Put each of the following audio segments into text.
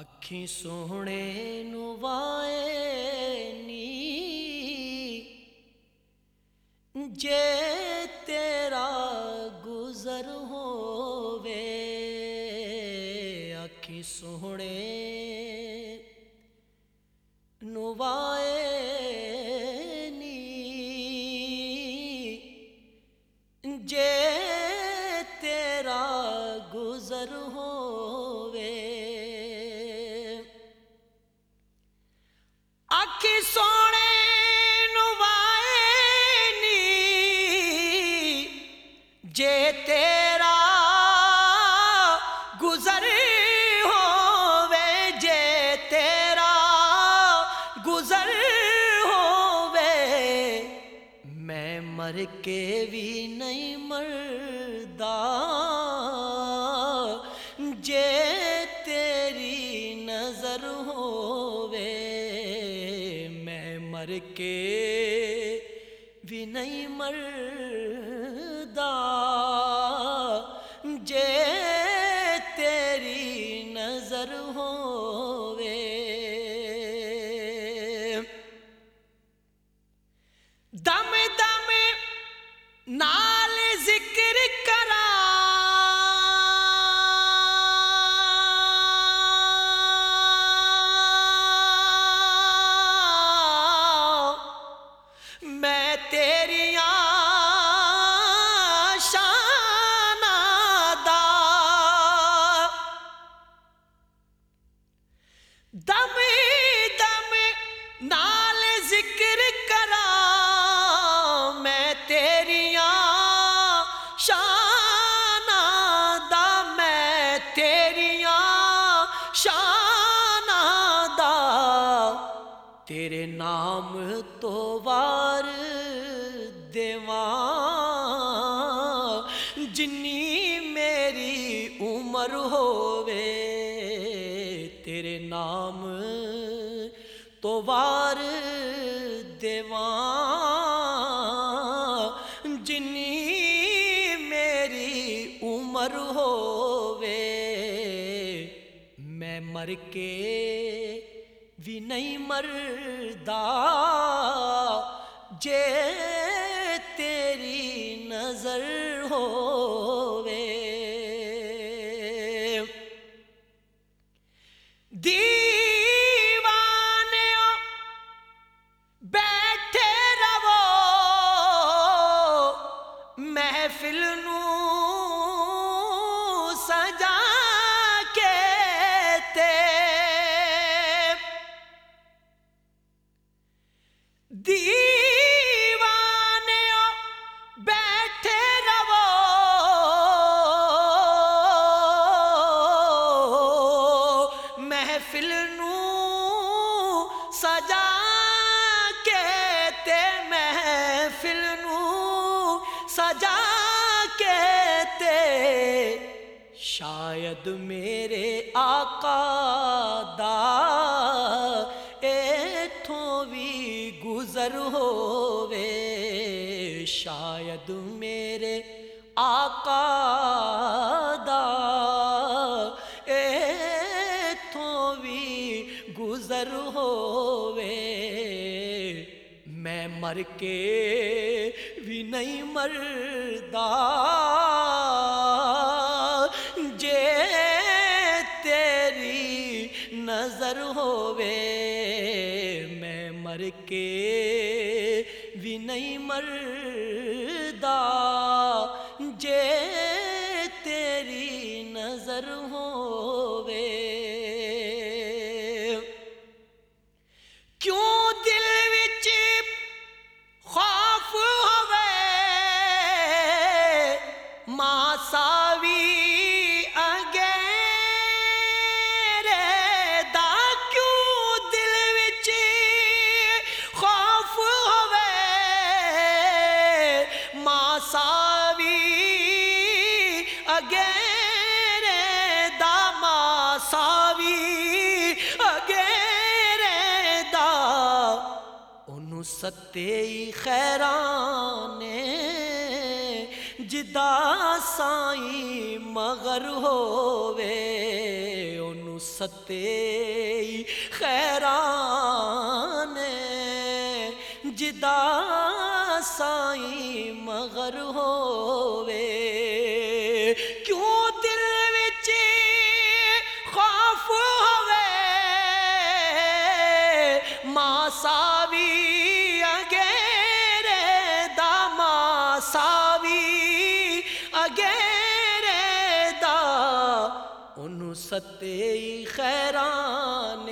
ਅੱਖੀ ਸੋਹਣੇ ਨੂੰ ਵਾਏ ਨੀ ਜੇ ਤੇਰਾ ਗੁਜ਼ਰ ਹੋਵੇ ਅੱਖੀ ਸੋਹਣੇ ਨੂੰ ਵਾਏ ਨੀ ਜੇ جے تیرا گزر ہووے، جے تیرا گزر ہووے۔ میں مر کے بھی نہیں مردا، جے تیری نظر ہووے۔ میں مر کے بھی نہیں مر شان دا میں تیریاں شان دا تیرے نام تو وار دیواں، جنی میری عمر ہووے، تیرے نام تو وار دیواں۔ مر ہووے۔ میں مر کے بھی نہیں مردا۔ جے تیری نظر ہو محفل نو سجا کے تے محفل نو سجا کے تے شاید میرے آقا میں مر کے بھی نہیں مردا۔ جے تیری نظر ہووے، میں مر کے بھی نہیں مردا۔ جے تیری نظر ہووے ستے خیران جدا سائی مگر ہووے ان ستے خیران جدا سائی مگر ہووے ستے خیران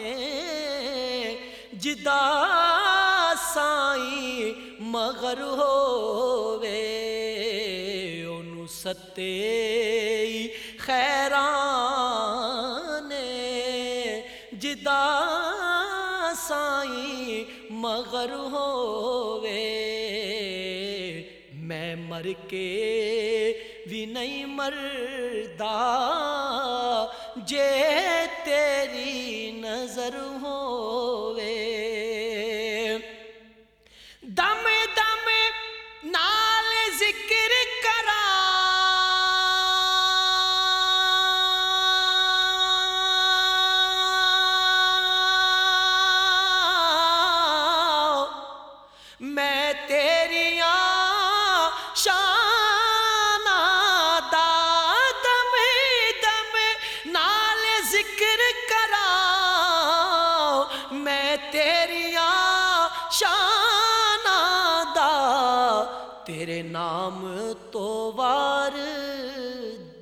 جدا سائی مگر ہووے۔ ان ستے خیران جدا سائی مگر ہووے۔ میں مر کے بھی نہیں مردہ مجھے تیری نظر نام تو وار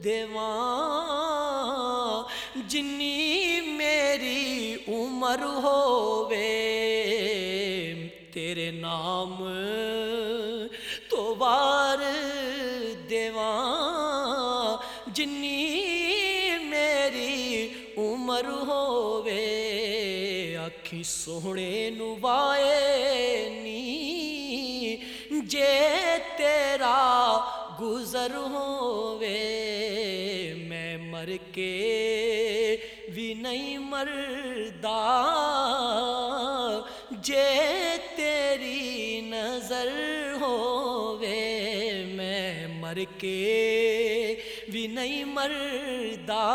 دیواں، جنی میری عمر ہووے، تیرے نام تو وار دیواں، جنی میری عمر ہووے آخی سونے نوائے نی جے تیرا گزر ہووے میں مر کے بھی نہیں مردا۔ جے تیری نظر ہووے میں مر کے بھی نہیں مردا۔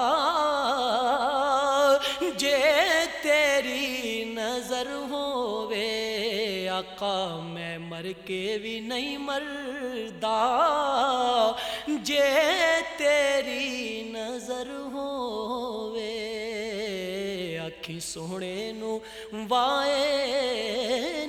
جے تیری نظر ہووے آقا میں مر کے بھی نہیں مردا جے تیری نظر ہووے، اکھی سونے نو وائے